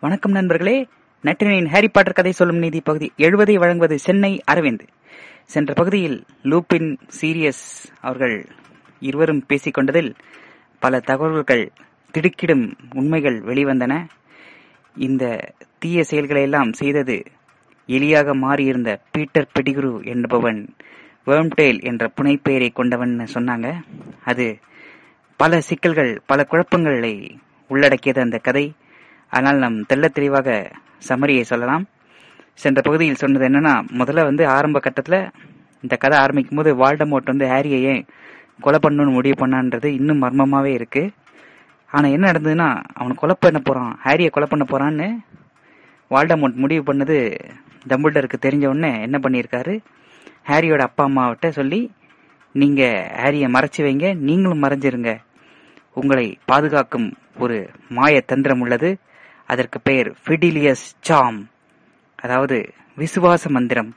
வணக்கம் நண்பர்களே. நட்டினின் Harry Potter கதை சொல்லும் நீதி பகுதி எழுபதை வழங்குவது சென்னை அரவிந்த். சென்ற பகுதியில் லூபின் சீரியஸ் அவர்கள் இருவரும் பேசிக் கொண்டதில் பல தகவல்கள் திடுக்கிடும் உண்மைகள் வெளிவந்தன. இந்த தீய செயல்களை எல்லாம் செய்தது எலியாக மாறியிருந்த பீட்டர் பெடிகுரு என்பவன் வேர்ம்டேல் என்ற புனைப்பெயரை கொண்டவன் சொன்னாங்க. அது பல சிக்கல்கள் பல குழப்பங்களை உள்ளடக்கியது அந்த கதை. ஆனால் நாம் தெள்ள தெளிவாக சமரியை சொல்லலாம். சென்ற பகுதியில் சொன்னது என்னன்னா முதல்ல வந்து ஆரம்ப கட்டத்தில் இந்த கதை ஆரம்பிக்கும் போது வால்டமோட் வந்து ஹாரியை ஏன் கொலை பண்ணணும்னு முடிவு பண்ணான்றது இன்னும் மர்மமாகவே இருக்கு. ஆனால் என்ன நடந்ததுன்னா அவன் கொலை பண்ண போகிறான் ஹாரியை கொலை பண்ண போகிறான்னு வால்டமோட் முடிவு பண்ணது டம்பிள்டருக்கு தெரிஞ்ச உடனே என்ன பண்ணியிருக்காரு? ஹாரியோட அப்பா அம்மாவிட்ட சொல்லி நீங்க ஹாரியை மறைச்சி வைங்க நீங்களும் மறைஞ்சிருங்க. உங்களை பாதுகாக்கும் ஒரு மாய தந்திரம் உள்ளது. அதற்கு பெயர் ஃபிடிலியஸ் சாம் அதாவது விசுவாச மந்திரம்.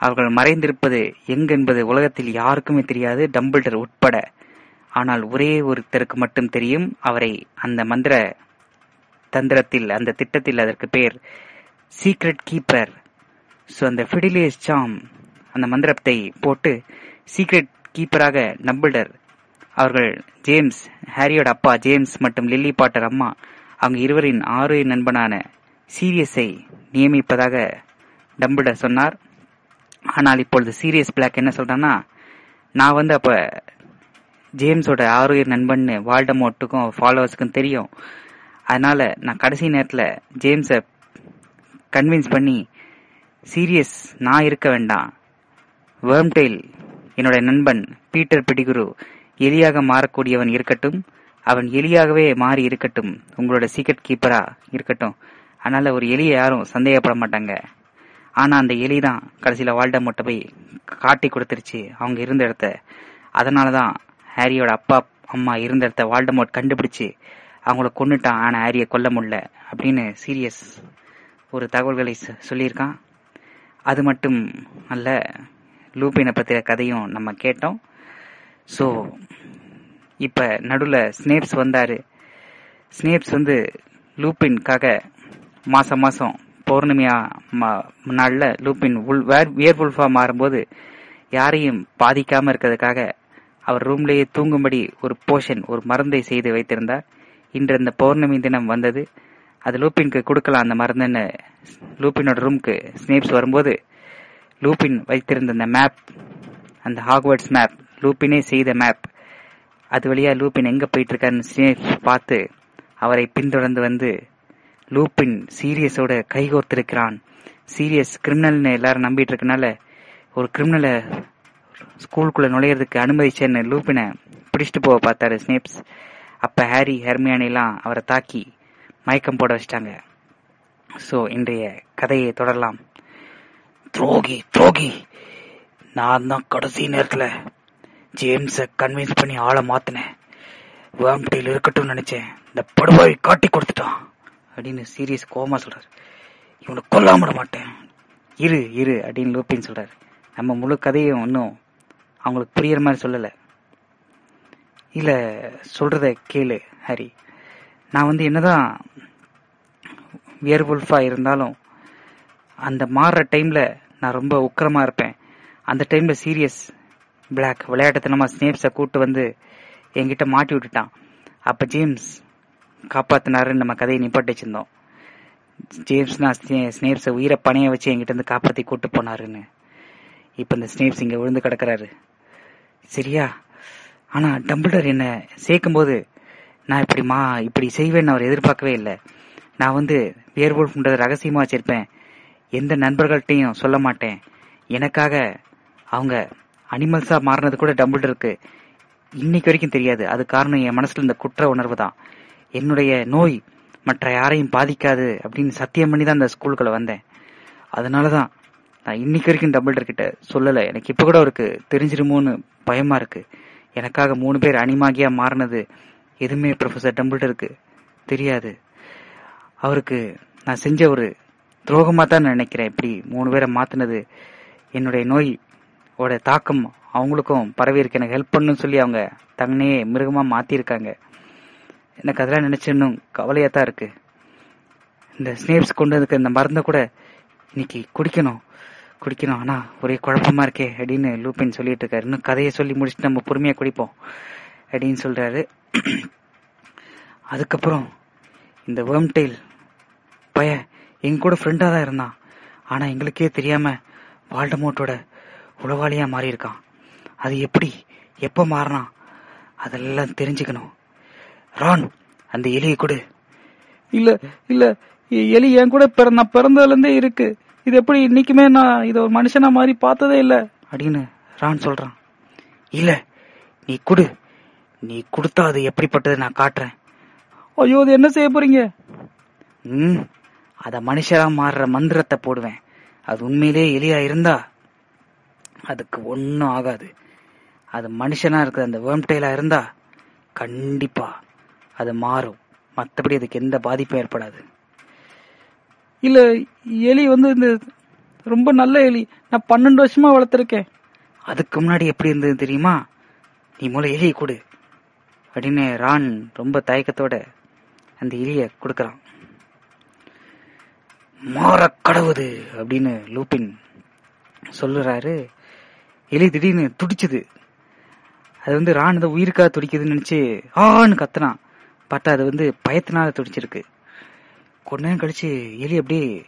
அவர்கள் மறைந்திருப்பது எங்கென்பது உலகத்தில் யாருக்குமே தெரியாது டம்பிள்டர் உட்பட. ஆனால் ஒரே ஒருத்தருக்கு மட்டும் தெரியும் அவரை அந்த மந்திர தந்திரத்தில் அந்த திட்டத்தில் அதற்கு பெயர் சீக்ரெட் கீப்பர் ஸோ அந்த ஃபிடிலியஸ் சாம் அந்த மந்திரத்தை போட்டு சீக்ரெட் கீப்பராக டம்பிள்டர். அவர்கள் ஜேம்ஸ் ஹாரியோட அப்பா ஜேம்ஸ் மற்றும் லில்லி பாட்டர் அம்மா அவங்க இருவரின் ஆறு நண்பனான சீரியஸை நியமிப்பதாக டம்பிள்டர் சொன்னார். ஆனால் இப்பொழுது சீரியஸ் பிளாக் என்ன சொல்றான்னா நான் வந்து அப்போ ஜேம்ஸோட ஆரோக்கிய நண்பன் வால்டமோட்டுக்கும் ஃபாலோவர்ஸுக்கும் தெரியும். அதனால நான் கடைசி நேரத்தில் ஜேம்ஸை கன்வின்ஸ் பண்ணி சீரியஸ் நான் இருக்க வேண்டாம். வேர்ம்டெயில் என்னோட நண்பன் பீட்டர் பிடிகுரு எலியாக மாறக்கூடியவன் இருக்கட்டும். அவன் எலியாகவே மாறி இருக்கட்டும். உங்களோட சீக்ரெட் கீப்பரா இருக்கட்டும். அதனால ஒரு எலியை யாரும் சந்தேகப்பட மாட்டாங்க. ஆனா அந்த எலி தான் கடைசியில வால்டமோட்டை போய் காட்டி கொடுத்துருச்சு அவங்க இருந்த இடத்த. அதனாலதான் ஹாரியோட அப்பா அம்மா இருந்த இடத்த வால்டமோட் கண்டுபிடிச்சு அவங்கள கொண்டுட்டான் ஆனா ஹாரியை கொல்ல முடியல அப்படின்னு சீரியஸ் ஒரு தகவல்களை சொல்லியிருக்கான். அது மட்டும் அல்ல லூப்பினை பற்றிய கதையும் நம்ம கேட்டோம். ஸோ இப்போ நடுவில் ஸ்னேப்ஸ் வந்தார். ஸ்னேப்ஸ் வந்து லூப்பின்காக மாதம் மாதம் பௌர்ணமியா நாளில் லூப்பின் உள் வியர்வுல்ஃபாக மாறும்போது யாரையும் பாதிக்காமல் இருக்கிறதுக்காக அவர் ரூம்லேயே தூங்கும்படி ஒரு போஷன் ஒரு மருந்தை செய்து வைத்திருந்தார். இன்று அந்த பௌர்ணமி தினம் வந்தது. அது லூப்பின்க்கு கொடுக்கலாம் அந்த மருந்துன்னு லூப்பினோட ரூம்க்கு ஸ்னேப்ஸ் வரும்போது லூப்பின் வைத்திருந்த அந்த மேப் அந்த ஹாக்வர்ட்ஸ் மேப் லூப்பினே செய்த மேப் அது வழியா லூப்பின் எங்க போயிட்டு இருக்காருன்னு பார்த்து அவரை பின்தொடர்ந்து வந்து லூப்பின் சீரியஸோட கைகோர்த்திருக்கிறான். சீரியஸ் கிரிமினல்னு எல்லாரும் நம்பிட்டு இருக்கனால ஒரு கிரிமினலை ஸ்கூலுக்குள்ள நுழையிறதுக்கு அனுமதிச்சேன்னு லூப்பினை பிடிச்சிட்டு போக பார்த்தாரு ஸ்னேப்ஸ். அப்ப ஹாரி ஹெர்மியானிலாம் அவரை தாக்கி மயக்கம் போட வச்சிட்டாங்க. ஸோ இன்றைய கதையை தொடரலாம். துரோகி துரோகி! நான் தான் கடைசி நேரத்தில் ஜேம்ஸை கன்வின்ஸ் பண்ணி ஆளை மாத்தினேன். வேம்பட்டியில் இருக்கட்டும் நினைச்சேன். இந்த படுவாய் காட்டி கொடுத்துட்டான். அப்படின்னு சீரியஸ் கோமா சொல்றாரு. இவனை கொல்லாம விட மாட்டேன். இரு இரு அப்படின்னு லூப்பின்னு சொல்றாரு. நம்ம முழு கதையும் ஒன்றும் அவங்களுக்கு புரியற மாதிரி சொல்லலை. இல்ல சொல்றத கேளு ஹரி. நான் வந்து என்னதான் வியர்வுல்ஃபா இருந்தாலும் அந்த மாறுற டைம்ல நான் ரொம்ப உக்கிரமா இருப்பேன். அந்த டைம்ல சீரியஸ் பிளாக் விளையாட்டுத்தனமா ஸ்னேப்ஸை கூட்டு வந்து என்கிட்ட மாட்டி விட்டுட்டான். அப்ப ஜேம்ஸ் காப்பாத்தினாருன்னு நம்ம கதையை நிப்பாட்டி வச்சிருந்தோம். ஜேம்ஸ் தான் ஸ்னேப்ஸை உயிரை பணைய வச்சு என்கிட்ட இருந்து காப்பாத்தி கூட்டு போனாருன்னு. இப்ப இந்த ஸ்னேப்ஸ் இங்க விழுந்து கிடக்குறாரு. சரியா? ஆனா டம்பிள்டர் என்ன சேர்க்கும் போது நான் இப்படி மா இப்படி செய்வேன்னு அவர் எதிர்பார்க்கவே இல்லை. நான் வந்து வியர்வூல்ஃப்ன்றதை ரகசியமா வச்சிருப்பேன். எந்த நண்பர்கள்ட்டையும் சொல்ல மாட்டேன். எனக்காக அவங்க அனிமல்ஸா மாறினது கூட டம்பிள்டருக்கு இன்னைக்கு வரைக்கும் தெரியாது. அது காரணம் என் மனசுல இந்த குற்ற உணர்வு தான் என்னுடைய நோய் மற்ற யாரையும் பாதிக்காது அப்படின்னு சத்தியம் பண்ணி தான் அந்த ஸ்கூலுக்குள்ள வந்தேன். அதனாலதான் நான் இன்னைக்கு வரைக்கும் டபுள் கிட்ட சொல்லலை. எனக்கு இப்போ கூட அவருக்கு தெரிஞ்சிருமோன்னு பயமா இருக்கு. எனக்காக மூணு பேர் அனிமாகியா மாறினது எதுவுமே ப்ரொஃபசர் டம்பிள்டருக்கு தெரியாது. அவருக்கு நான் செஞ்ச ஒரு துரோகமாக தான் நினைக்கிறேன். இப்படி மூணு பேரை மாத்தினது என்னுடைய நோய் ஓட தாக்கம் அவங்களுக்கும் பரவி இருக்கு. எனக்கு ஹெல்ப் பண்ணுன்னு சொல்லி அவங்க தங்கனையே மிருகமா மாத்திருக்காங்க. எனக்கு அதெல்லாம் நினைச்சு இன்னும் கவலையா தான் இருக்கு. இந்த ஸ்னேப்ஸ் கொண்டு வந்திருக்க இந்த மருந்தை கூட இன்னைக்கு குடிக்கணும். குடிக்கணும். ஆனா ஒரே குழப்பமா இருக்கே அப்படின்னு லூப்பின் சொல்லிட்டு இருக்காரு. இன்னும் கதையை சொல்லி முடிச்சுட்டு நம்ம பொறுமையா குடிப்போம் அப்படின்னு சொல்றாரு. அதுக்கப்புறம் இந்த வேர்ம்டெயில் பய எங்க கூட ஃப்ரெண்டா தான் இருந்தான். ஆனா எங்களுக்கே தெரியாம வால்டமோட்டோட உளவாளியா மாறி இருக்கான் அது எப்படி? எப்ப மாறினான் அதெல்லாம் தெரிஞ்சுக்கணும். ரான் அந்த எலியை கொடு. இல்ல இல்ல. எலி என் கூட பிற- நான் பிறந்ததுல இருந்தே இருக்கு. இது எப்படி இன்னைக்குமே நான் இத ஒரு மனுஷனா மாதிரி பார்த்ததே இல்ல. அப்படின்னு ரான் சொல்றான். இல்ல நீ குடு. நீ கொடுத்தா அது எப்படிப்பட்டது நான் காட்டுறேன். ஐயோ இது என்ன செய்ய போறீங்க? ம் அத மனுஷரா மாறுற மந்திரத்தை போடுவேன். அது உண்மையிலே எலியா இருந்தா அதுக்கு ஒன்னும் ஆகாது. அது மனுஷனா இருக்கிற அந்த வேர்ம்டெயிலா இருந்தா கண்டிப்பா அது மாறும். மத்தபடி அதுக்கு எந்த பாதிப்பும் ஏற்படாது. இல்ல எலி வந்து இந்த ரொம்ப நல்ல எலி. நான் பன்னெண்டு வருஷமா வளர்த்திருக்கேன். அதுக்கு முன்னாடி எப்படி இருந்தது தெரியுமா? நீ மூளை எலியை கொடு. அப்படின்னு ரான் ரொம்ப தயக்கத்தோட அந்த எலிய கொடுக்கறான். மாற கடவுது அப்படின்னு லூபின் சொல்லுறாரு. எலி திடீர்னு துடிச்சுது. அது வந்து ரான் ஏதோ உயிருக்காக துடிக்குதுன்னு நினச்சி ஆன்னு கத்துனான் பார்த்தா அது வந்து பயத்தினால துடிச்சிருக்கு. கொஞ்ச நேரம் கழிச்சு எலி அப்படியே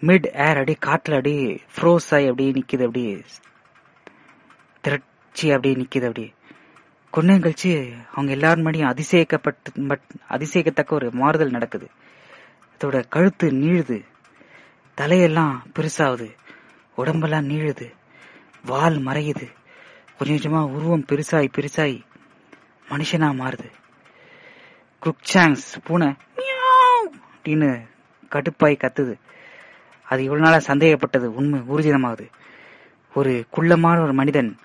மிட் ஏர் அப்படியே காட்டில் அப்படியே ஃப்ரோஸ் ஆகி அப்படியே நிற்கிது அப்படியே திரட்சி அப்படியே நிற்கிது அப்படியே. கொஞ்ச நேரம் கழிச்சு அவங்க எல்லாரும் முன்னாடியும் அதிசயிக்கப்பட்டு பட்- அதிசயிக்கத்தக்க ஒரு மாறுதல் நடக்குது. அதோட கழுத்து நீழுது. தலையெல்லாம் பெருசாகுது. உடம்பெல்லாம் நீழுது. வால் மறையுது. கொஞ்சம் கொஞ்சமா உருவம் பெருசாய் பெருசாய் மனுஷனா மாறுது. குக்சாங்ஸ் பூனை அப்படின்னு கடுப்பாய் கத்துது. அது இவ்வளவு நாளா சந்தேகப்பட்டது. உண்மை ஊர்ஜிதமாகுது. ஒரு குள்ளமான ஒரு மனிதன்.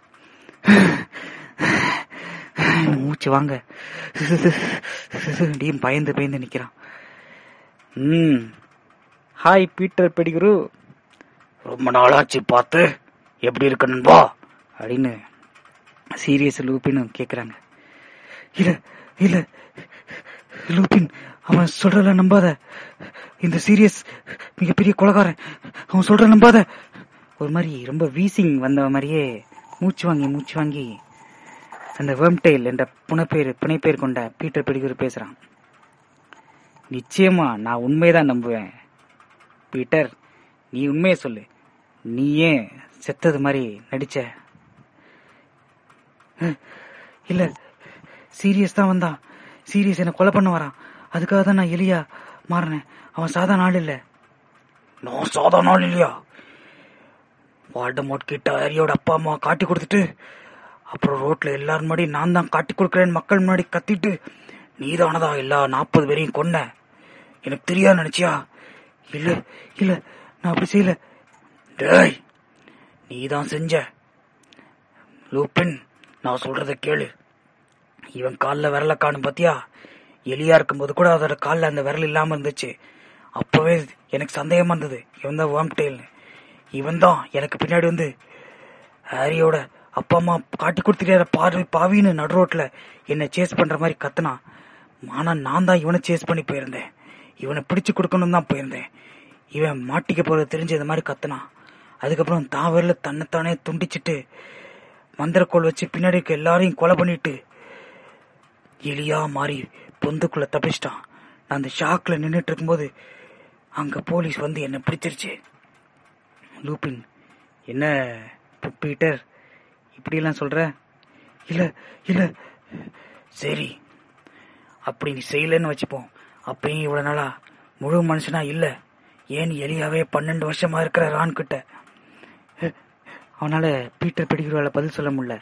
மூச்சு வாங்க. பயந்து பயந்து நிக்கிறான். ம். Hi Peter Pettigrew. ரொம்ப நாளாச்சு பார்த்து. எப்படி இருக்க நண்பா அப்படின்னு சீரியஸ் லூப்பின்னு கேக்குறாங்க. இல்ல இல்ல லூப்பின் அவன் சொல்றத நம்பாத. இந்த சீரியஸ் மிகப்பெரிய கொலகாரன் அவன் சொல்ற நம்பாத. ஒரு மாதிரி ரொம்ப வீசிங் வந்த மாதிரியே மூச்சு வாங்கி மூச்சு வாங்கி அந்த வேம்டெயில் என்ற புனைப்பேர் புனைப்பேர் கொண்ட பீட்டர் பெடிகுரு பேசுறான். நிச்சயமா நான் உண்மைதான் நம்புவேன். பீட்டர் நீ உண்மையை சொல்லு. நீ ஏன் செத்தது மாதிரி நடிச்ச. இல்ல சீரியஸ் தான் வந்தான். சீரியஸ் என்ன கொலை பண்ண வரான். அதுக்காக தான் நான் எலியா மாறினேன். அவன் சாதா நாள் இல்ல. நான் சாதா நாள் இல்லையா? வால்டமோட் கிட்ட ஹரியோட அப்பா அம்மா காட்டி கொடுத்துட்டு அப்புறம் ரோட்ல எல்லாரும் முன்னாடி நான் தான் காட்டி கொடுக்கறேன் மக்கள் முன்னாடி கத்திட்டு நீதானதா எல்லா நாற்பது பேரையும் கொன்ன? எனக்கு தெரியாது நினைச்சியா? இல்ல இல்ல நான் அப்படி செய்யல. டேய் நீதான் செஞ்ச. லூப்பின் நான் சொல்றத கேளு. இவன் காலில் விரல காணும் பாத்தியா? எலியா இருக்கும்போது கூட அதோட காலில் அந்த விரல் இல்லாம இருந்துச்சு. அப்பவே எனக்கு சந்தேகமா இருந்தது. இவன் தான் வாம்டெயில்னு இவன் தான் எனக்கு பின்னாடி வந்து ஹாரியோட அப்பா அம்மா காட்டி கொடுத்துட்டே பாரு பாவின்னு நடு ரோட்ல என்னை சேஸ் பண்ற மாதிரி கத்துனான் ஆனா நான் தான் இவனை சேஸ் பண்ணி போயிருந்தேன். இவனை பிடிச்சு கொடுக்கணும் தான் போயிருந்தேன். இவன் மாட்டிக்க போறது தெரிஞ்சு இந்த மாதிரி கத்துனான் அதுக்கப்புறம் தான் விரல தன்னைத்தானே துண்டிச்சிட்டு மந்திரக்கோள் வச்சு பின்னாடி இருக்க எல்லாரையும் கொலை பண்ணிட்டு எலியா மாறி பொந்துக்குள்ள தப்பிச்சிட்டான். நான் அந்த ஷாக்ல நின்றுட்டு இருக்கும்போது அங்க போலீஸ் வந்து என்னை பிடிச்சிருச்சு. லூபின் என்ன பீட்டர் இப்படிலாம் சொல்ற? இல்ல இல்ல. சரி. அப்படி நீ செய்யலன்னு வச்சுப்போம். அப்பயும் இவ்வளவு நாளா முழு மனுஷனா இல்ல. ஏன் எலியாவே பன்னெண்டு வருஷமா இருக்கிற ரான் கிட்ட அவனால பீட்டர் பிடிக்கிறவால பதில் சொல்ல முடியல.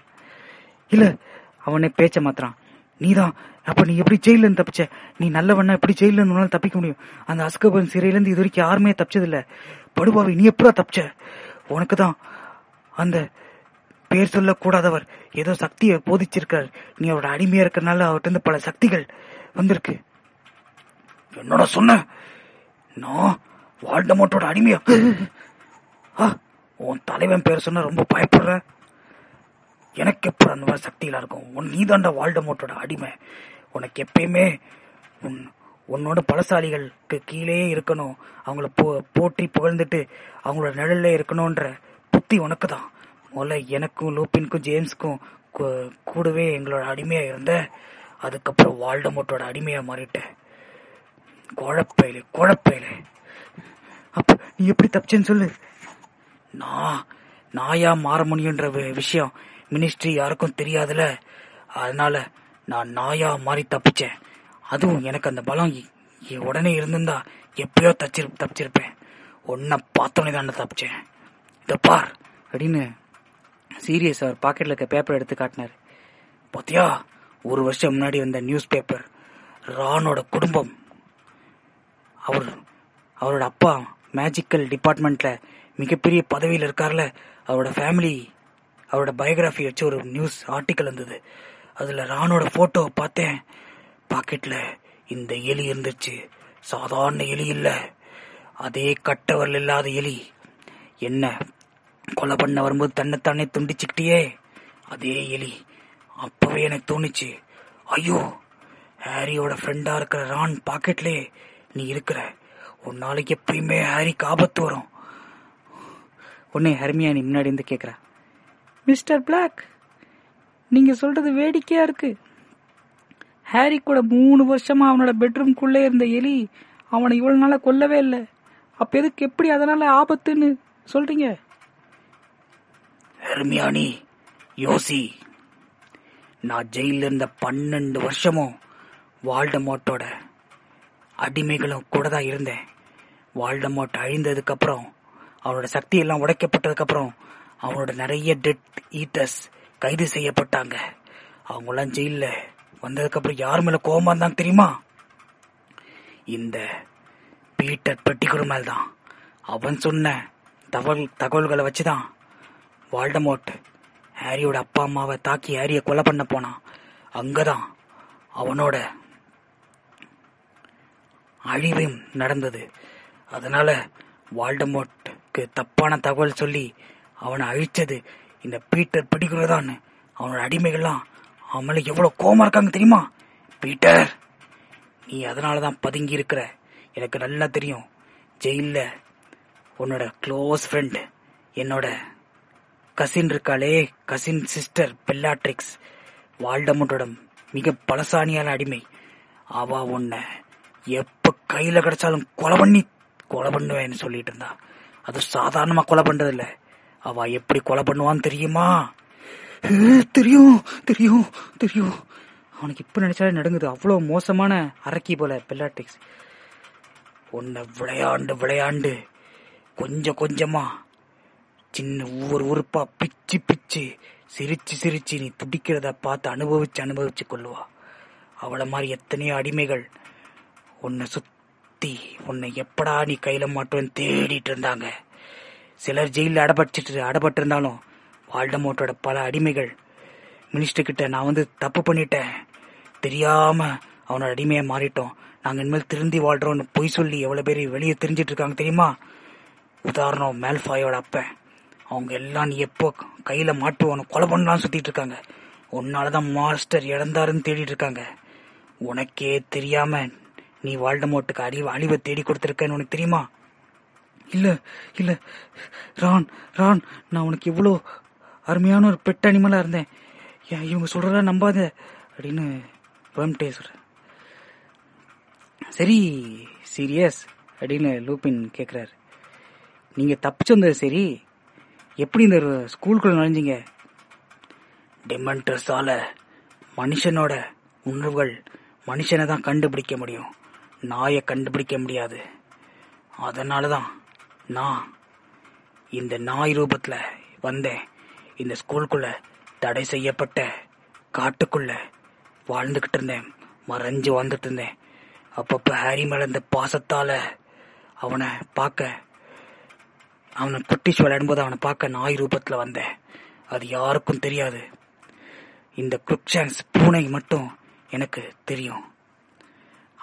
இல்ல அவனே பேச்ச மாத்திரான் நீதான் அப்ப நீ எப்படி ஜெயில இருந்து தப்பிச்ச? நீ நல்லவண்ணா எப்படி ஜெயில இருந்து உன்னால தப்பிக்க முடியும்? அந்த அஸ்கபன் சிறையில இருந்து இது வரைக்கும் யாருமே தப்பிச்சது இல்ல படுபாவி நீ எப்படா தப்பிச்ச? உனக்கு தான் அந்த பேர் சொல்லக்கூடாதவர் ஏதோ சக்தியை போதிச்சிருக்கார். நீ அவரோட அடிமையா இருக்கிறனால அவர்கிட்ட இருந்து பல சக்திகள் வந்திருக்கு. என்னோட சொன்ன? நான் வால்டமோட்டோட அடிமையா? ஆ, உன் தலைவன் பேர் சொன்னால் ரொம்ப பயப்படுற? எனக்கு எப்படி அந்த மாதிரி சக்தியெலாம் இருக்கும்? உன் நீதாண்டா வாழ்டமோட்டோட அடிமை. உனக்கு எப்பயுமே உன் உன்னோட பலசாலிகளுக்கு கீழே இருக்கணும். அவங்கள போ- போற்றி புகழ்ந்துட்டு அவங்களோட நிழல்ல இருக்கணும்ன்ற புத்தி உனக்கு தான் முதல்ல எனக்கும் லூப்பின்க்கும் ஜேம்ஸ்க்கும் கூ- கூடவே எங்களோட அடிமையா இருந்த அதுக்கப்புறம் வால்டமோட்டோட அடிமையா மாறிட்ட. குழப்பையில குழப்பையில. அப்ப நீ எப்படி தப்பிச்சேன்னு சொல்லு. நான் நாயா மாற முடியுன்ற விஷயம் மினிஸ்ட்ரி யாருக்கும் தெரியாதுல. அதனால நான் நாயா மாறி தப்பிச்சேன். அதுவும் எனக்கு அந்த பலம் உடனே இருந்திருந்தா எப்பயோ தச்சிரு தப்பிச்சிருப்பேன். உன்னை பார்த்தோன்னே தான் தப்பிச்சேன். இத பார் அப்படின்னு சீரியஸ் அவர் பாக்கெட்ல இருக்க பேப்பர் எடுத்து காட்டினார். பாத்தியா ஒரு வருஷம் முன்னாடி வந்த நியூஸ் பேப்பர் ரானோட குடும்பம். அவர் அவரோட அப்பா மேஜிக்கல் டிபார்ட்மெண்ட்ல மிகப்பெரிய பதவியில் இருக்கார்ல. அவரோட ஃபேமிலி அவரோட பயோகிராஃபி வச்சு ஒரு நியூஸ் ஆர்டிக்கல் இருந்தது அதில் ராணோட ஃபோட்டோவை பார்த்தேன். பாக்கெட்டில் இந்த எலி இருந்துச்சு. சாதாரண எலி இல்லை. அதே கட்டவரல் இல்லாத எலி. என்ன கொலை பண்ண வரும்போது தன்னைத்தானே துண்டிச்சுக்கிட்டியே? அதே எலி. அப்பவே எனக்கு தோணுச்சு ஐயோ ஹாரியோட ஃப்ரெண்டா இருக்கிற ரான் பாக்கெட்லே நீ இருக்கிற. ஒரு நாளைக்கு எப்பயுமே ஹாரிக்கு ஆபத்து வரும். உடனே ஹர்மியானி முன்னாடி இருந்து கேக்குறா. மிஸ்டர் பிளாக் நீங்க சொல்றது வேடிக்கையா இருக்கு. ஹாரி கூட மூணு வருஷமா அவனோட பெட்ரூம்குள்ளே இருந்த எலி அவனை இவ்வளவு நாளாக கொல்லவே இல்லை. அப்ப எதுக்கு எப்படி அதனால ஆபத்துன்னு சொல்றீங்க? ஹெர்மியானி யோசி. நான் ஜெயில இருந்த பன்னெண்டு வருஷமும் வால்டமோட்டோட அடிமைகளும் கூட தான் இருந்தேன். வால்டமோட் அழிந்ததுக்கு அப்புறம் அவனோட சக்தி எல்லாம் உடைக்கப்பட்டதுக்கு அப்புறம் அவனோட நிறைய டெட் ஈட்டர்ஸ் கைது செய்யப்பட்டாங்க. அவங்களாம் ஜெயில வந்ததுக்கு அப்புறம் யார் மேல கோவமா இருந்தாங்க தெரியுமா? இந்த பீட்டர் பெட்டிக்குரு மேல் தான் அவன் சொன்ன தகவல் தகவல்களை வச்சுதான் வால்டமோட் ஹாரியோட அப்பா அம்மாவை தாக்கி ஹாரிய கொலை பண்ண போனான் அங்கதான் அவனோட அழிவும் நடந்தது. அதனால அவனுக்கு தப்பான தகவல் சொல்லி அவனை அழிச்சது. இந்த பீட்டர் பிடிக்கிறதான்னு. அவனோட அடிமைகள்லாம் அவன் மேல எவ்வளவு கோவமா இருக்காங்க தெரியுமா? பீட்டர் நீ அதனாலதான் பதுங்கி இருக்கிற. எனக்கு நல்லா தெரியும். ஜெயிலில் உன்னோட க்ளோஸ் ஃப்ரெண்ட் என்னோட கசின் இருக்காளே. கசின் சிஸ்டர் பெல்லாட்ரிக்ஸ் வால்டமோட்டோட மிக பலசானியான அடிமை. அவ உன்னை எப்ப கையில கிடைச்சாலும் கொலை பண்ணி கொலை பண்ணுவேன்னு சொல்லிட்டு இருந்தா. அது சாதாரணமா கொலை பண்றது இல்ல அவ எப்படி கொலை பண்ணுவான்னு தெரியுமா? தெரியும் தெரியும் தெரியும். அவனுக்கு இப்ப நினைச்சாலே நடுங்குது. அவ்வளவு மோசமான அரக்கி போல பெல்லாட்டிக்ஸ். உன்னை விளையாண்டு விளையாண்டு கொஞ்சம் கொஞ்சமா சின்ன ஒவ்வொரு உறுப்பா பிச்சு பிச்சு சிரிச்சு சிரிச்சு நீ துடிக்கிறத பார்த்து அனுபவிச்சு அனுபவிச்சு கொள்ளுவா. அவளை மாதிரி எத்தனையோ அடிமைகள் உன்னை சுத்தி உன்னை எப்படா நீ கையில மாட்டுவேன்னு தேடிட்டு இருந்தாங்க. சிலர் ஜெயில அடபட்டுட்டு அடபட்டு இருந்தாலும் வால்டமோட்டோட பல அடிமைகள். மினிஸ்டர் கிட்ட நான் வந்து தப்பு பண்ணிட்டேன். தெரியாம அவனோட அடிமையா மாறிட்டோம். நாங்க இனிமேல் திருந்தி வாழ்றோம்னு பொய் சொல்லி எவ்வளவு பேர் வெளியே தெரிஞ்சிட்டு இருக்காங்க தெரியுமா? உதாரணம் மேல்ஃபாயோட அப்பன். அவங்க எல்லாம் நீ எப்போ கையில மாட்டுவோன்னு கொலை பண்ணலாம்னு சுத்திட்டு இருக்காங்க. உன்னாலதான் மாஸ்டர் இழந்தாருன்னு தேடிட்டு இருக்காங்க. உனக்கே தெரியாம நீ வால்டமோட்டுக்கு அழிவு அழிவை தேடி கொடுத்திருக்கன்னு உனக்கு தெரியுமா? இல்ல இல்ல. ரான் ரான் நான் உனக்கு இவ்வளோ அருமையான ஒரு பெட் அனிமலா இருந்தேன். ஏன் இவங்க சொல்றத நம்பாத. அப்படின்னு பெர்ம்டே சொல்றேன் சரி சீரியஸ் அப்படின்னு லூபின் கேட்குறாரு நீங்க தப்பிச்சு வந்தது சரி. எப்படி இந்த ஸ்கூலுக்குள்ள நுழைஞ்சீங்க? டெமன்ட்ரஸால மனுஷனோட உணர்வுகள் மனுஷனை தான் கண்டுபிடிக்க முடியும். நாயை கண்டுபிடிக்க முடியாது. அதனால தான் நான் இந்த நாய் ரூபத்தில் வந்தேன். இந்த ஸ்கூலுக்குள்ள தடை செய்யப்பட்ட காட்டுக்குள்ள வாழ்ந்துக்கிட்டு இருந்தேன். மறைஞ்சு வாழ்ந்துட்டு இருந்தேன். அப்பப்போ ஹாரி மேலே இந்த பாசத்தால் அவனை பார்க்க அவனை குட்டிஸ் விளையாடும்போது அவனை பார்க்க நாய் ரூபத்தில் வந்தேன். அது யாருக்கும் தெரியாது. இந்த குருக்ஷான்ஸ் பூனை மட்டும் எனக்கு தெரியும்.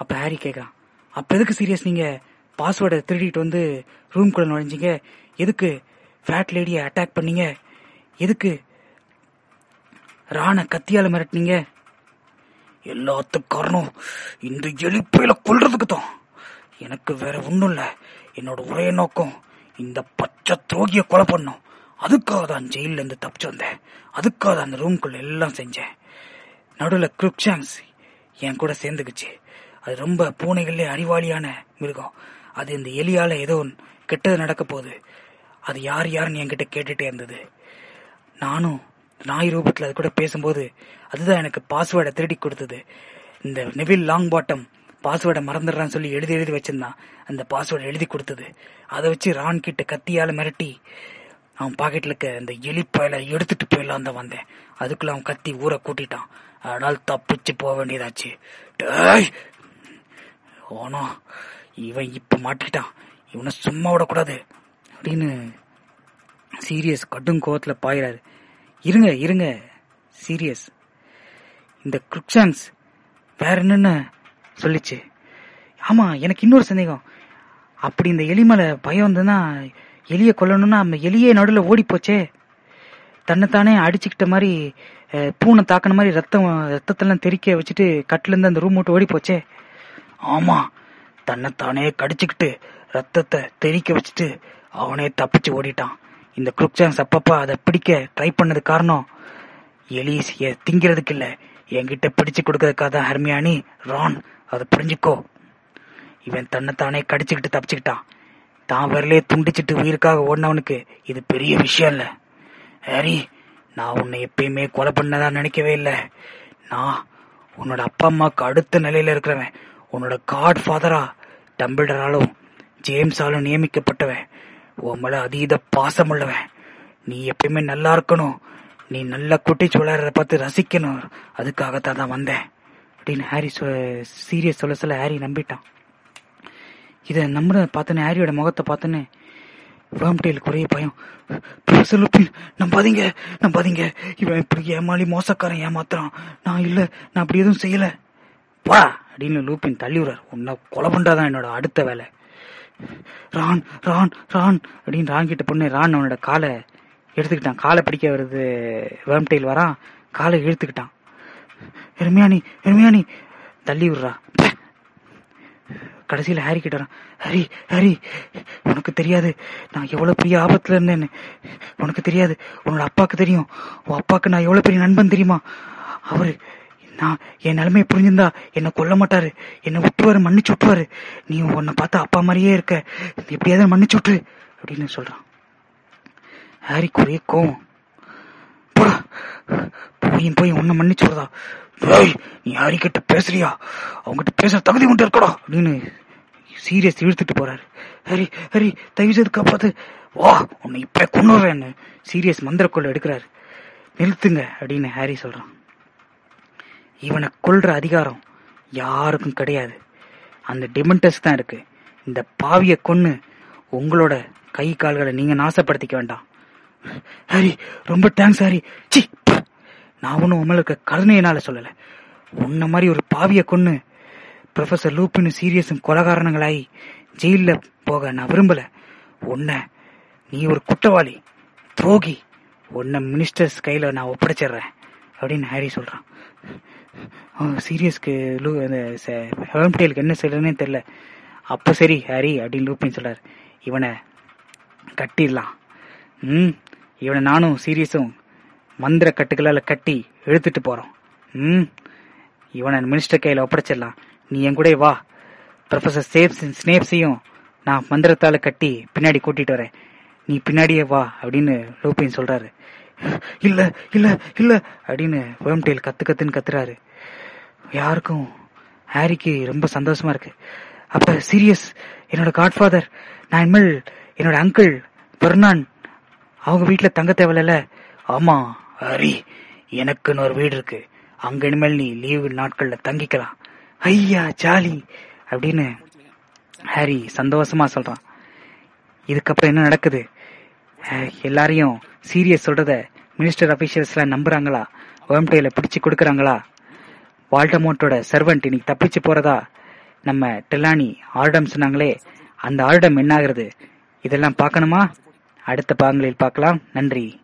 அப்ப ஹாரி கேக்குறான் அப்ப எதுக்கு சீரியஸ் நீங்க? பாஸ்வேர்டை திருடிட்டு வந்து ரூம்குள்ள நுழைஞ்சிங்க. எதுக்கு ஃபேட் லேடியை அட்டாக் பண்ணீங்க? எதுக்கு ராண கத்தியால மிரட்டினீங்க? எல்லாத்துக்கும் காரணம் இந்த எலிப்பையில கொல்றதுக்கு தான். எனக்கு வேற ஒன்றும் இல்லை. என்னோட ஒரே நோக்கம் இந்த பச்சை துரோகிய கொலை பண்ணும் அதுக்காக தான் ஜெயில இருந்து தப்பிச்சு வந்தேன். அதுக்காக தான் அந்த ரூம்குள்ள எல்லாம் செஞ்சேன். நடுவில் கிருக்ஷாங்ஸ் என் கூட சேர்ந்துக்குச்சு. அது ரொம்ப பூனைகளே அறிவாளியான மிருகம். அது இந்த எலியால ஏதோ கெட்டது நடக்க போகுது. அது யார் யாருன்னு என்கிட்ட கேட்டுட்டே இருந்தது. நானும் நாய் ரூபத்தில் அது கூட பேசும்போது அதுதான் எனக்கு பாஸ்வேர்டை திருடி கொடுத்தது. இந்த நெவில் லாங் பாட்டம் பாஸ்வேர்டை மறந்துடுறான்னு சொல்லி எழுதி எழுதி வச்சிருந்தான் அந்த பாஸ்வேர்டு எழுதி கொடுத்தது. அதை வச்சு ரான் கிட்ட கத்தியால மிரட்டி அவன் பாக்கெட்ல இருக்க அந்த எலிப்பயல எடுத்துட்டு போயிடலாம் தான் வந்தேன். அதுக்குள்ள அவன் கத்தி ஊரை கூட்டிட்டான். அதனால் தப்பிச்சு போக வேண்டியதாச்சு. டேய்! ஆனா இவன் இப்ப மாட்டிக்கிட்டான். இவனை சும்மா விடக்கூடாது. அப்படின்னு சீரியஸ் கடும் கோவத்தில் பாயிறாரு. இருங்க இருங்க சீரியஸ். இந்த குருக்ஷாங்ஸ் வேற என்னென்ன சொல்லிச்சு? ஆமா எனக்கு இன்னொரு சந்தேகம். அப்படி இந்த எலி மேல பயம் இருந்ததுன்னா எலியை கொல்லணும்னா அந்த எலியே நடுவில் ஓடி போச்சே தன்னைத்தானே அடிச்சுக்கிட்ட மாதிரி பூனை தாக்கின மாதிரி ரத்தம் ரத்தத்தெல்லாம் தெறிக்க வச்சுட்டு கட்டிலேருந்து அந்த ரூம் விட்டு ஓடி போச்சே ஆமா தன்னைத்தானே கடிச்சுக்கிட்டு ரத்தத்தை தெறிக்க வச்சுட்டு அவனே தப்பிச்சு ஓடிட்டான். இந்த குருக்சாங்ஸ் அப்பப்பா அதை பிடிக்க ட்ரை பண்ணது காரணம் எலிசிய திங்கிறதுக்கு இல்ல. என்கிட்ட பிடிச்சு கொடுக்கறதுக்காக தான் ஹர்மியானி ரான் அதை புரிஞ்சுக்கோ. இவன் தன்னைத்தானே கடிச்சுக்கிட்டு தப்பிச்சுக்கிட்டான். தான் விரலே துண்டிச்சிட்டு உயிருக்காக ஓடினவனுக்கு இது பெரிய விஷயம் இல்ல. ஹரி நான் உன்னை எப்பயுமே கொலை பண்ணதான் நினைக்கவே இல்லை. நான் உன்னோட அப்பா அம்மாவுக்கு அடுத்த நிலையில இருக்கிறவன். உன்னோட காட் ஃபாதரா டம்பிள்டராலும் ஜேம்ஸாலும் நியமிக்கப்பட்டவன். உன் மேல அதீத பாசம் உள்ளவன் நீ எப்பயுமே நல்லா இருக்கணும். நீ நல்லா குட்டிச்சு விளையாடுறத பார்த்து ரசிக்கணும். அதுக்காகத்தான் தான் வந்தேன். அப்படின்னு ஹாரி சீரியஸ் சொல்ல சொல்ல ஹாரி நம்பிட்டான். இதை நம்புறத பார்த்தோன்னு ஹாரியோட முகத்தை பார்த்தோன்னு வேம்டேல் குறைய பயம். ப்ரொஃபசர் லுப்பின் நம்பாதீங்க நம்பாதீங்க. இவன் இப்படி ஏமாளி மோசக்காரன் ஏமாத்துறான். நான் இல்லை நான் அப்படி எதுவும் செய்யலை. வா அப்படின்னு லூப்பின் தள்ளி விடுறாரு உன்னை கொலை பண்றதான் என்னோட அடுத்த வேலை. ரான் ரான் ரான் அப்படின்னு ரான் கிட்ட பொண்ணு ரான் அவனோட காலை எடுத்துக்கிட்டான். காலை பிடிக்க வருது. வேம்டெயில் வரான். காலை இழுத்துக்கிட்டான். எருமையானி எருமையானி தள்ளி விடுறா கடைசியில் கடைசியில ஹாரி கிட்டறான் ஹரி ஹரி உனக்கு தெரியாது. நான் எவ்வளவு பெரிய ஆபத்துல இருந்தேன்னு. உனக்கு தெரியாது. உன்னோட அப்பாவுக்கு தெரியும். உன் அப்பாவுக்கு நான் எவ்வளவு பெரிய நண்பன் தெரியுமா? அவரு நான் என் நிலைமையை புரிஞ்சிருந்தா என்னை கொல்ல மாட்டாரு. என்னை விட்டுவாரு மன்னிச்சு விட்டுவாரு நீ உன்னை பார்த்தா அப்பா மாதிரியே இருக்க. எப்படியாவது மன்னிச்சு விட்டுரு அப்படின்னு சொல்றான். ஹாரிக்கு ஒரே கோவம். போடா. போயும் போய் உன்னை மன்னிச்சு விடுறதா ஏய் நீ ஹாரி கிட்ட பேசுறியா? அவங்ககிட்ட பேசுற தகுதி கொண்டு இருக்கடா அப்படின்னு சீரியஸ் இழுத்துட்டு போறாரு. ஹரி ஹரி தயவு செய்து காப்பாத்து. வா உன்னை இப்ப கொண்டுறேன்னு சீரியஸ் மந்திரக்குள்ள எடுக்கிறாரு. நிறுத்துங்க அப்படின்னு ஹாரி சொல்றான். இவனை கொள்ற அதிகாரம் யாருக்கும் கிடையாது. அந்த டிமெண்டஸ் தான் இருக்கு. இந்த பாவிய கொன்னு உங்களோட கை கால்களை நீங்க நாசப்படுத்திக்க வேண்டாம். ஹரி ரொம்ப தேங்க்ஸ் ஹரி. சி நான் ஒன்றும் உமலுக்கு கருணையினால சொல்லல. உன்ன மாதிரி ஒரு பாவிய கொன்னு ப்ரொஃபசர் லூப்பின் சீரியஸும் கொலகாரணங்களாயி ஜெயில போக நான் விரும்பல. உன்னை நீ ஒரு குற்றவாளி துரோகி. உன்னை மினிஸ்டர்ஸ் கையில நான் ஒப்படைச்சிடுறேன். அப்படின்னு ஹாரி சொல்கிறான் சீரியஸ்க்கு லூ அந்த ஹெவன்டேலுக்கு என்ன சொல்றதுனே தெரில அப்போ சரி ஹாரி அப்படின்னு லூப்பின் சொல்கிறார் இவனை கட்டிடலாம். ம் இவனை நானும் சீரியஸும் மந்திர கட்டுகளால் கட்டி இழுத்துட்டு போகிறோம் ம் இவனை மினிஸ்டர் கையில் ஒப்படைச்சிடலாம். நீ என் கூட வா. ப்ரொஃபசர் ஸ்னேப்ஸ் ஸ்னேப்ஸையும் நான் மந்திரத்தால் கட்டி பின்னாடி கூட்டிகிட்டு வரேன். நீ பின்னாடியே வா அப்படின்னு லூப்பின் சொல்கிறாரு இல்ல இல்ல இல்ல அப்படின்னு வேம்டேல் கத்து கத்துன்னு கத்துறாரு. யாருக்கும் ஹாரிக்கு ரொம்ப சந்தோஷமா இருக்கு. அப்ப சீரியஸ் என்னோட காட்ஃபாதர் நான் இனிமேல் என்னோட அங்கிள் பெர்னான் அவங்க வீட்டுல தங்க தேவையில்ல. ஆமா ஹரி எனக்குன்னு ஒரு வீடு இருக்கு. அங்க இனிமேல் நீ லீவு நாட்கள்ல தங்கிக்கலாம். ஐயா ஜாலி அப்படின்னு ஹாரி சந்தோஷமா சொல்றான். இதுக்கப்புறம் என்ன நடக்குது? எல்லாரையும் சீரியஸ் சொல்றத மினிஸ்டர் அபிஷியல்ஸ்லாம் நம்புறாங்களா? வேம்டேல பிடிச்சு கொடுக்குறாங்களா? வால்டமோட்டோட சர்வெண்ட் இன்னைக்கு தப்பிச்சு போறதா? நம்ம டெல்லானி ஆர்டம் சொன்னாங்களே அந்த ஆர்டம் என்ன ஆகுறது இதெல்லாம் பார்க்கணுமா? அடுத்த பாகங்களில் பார்க்கலாம். நன்றி.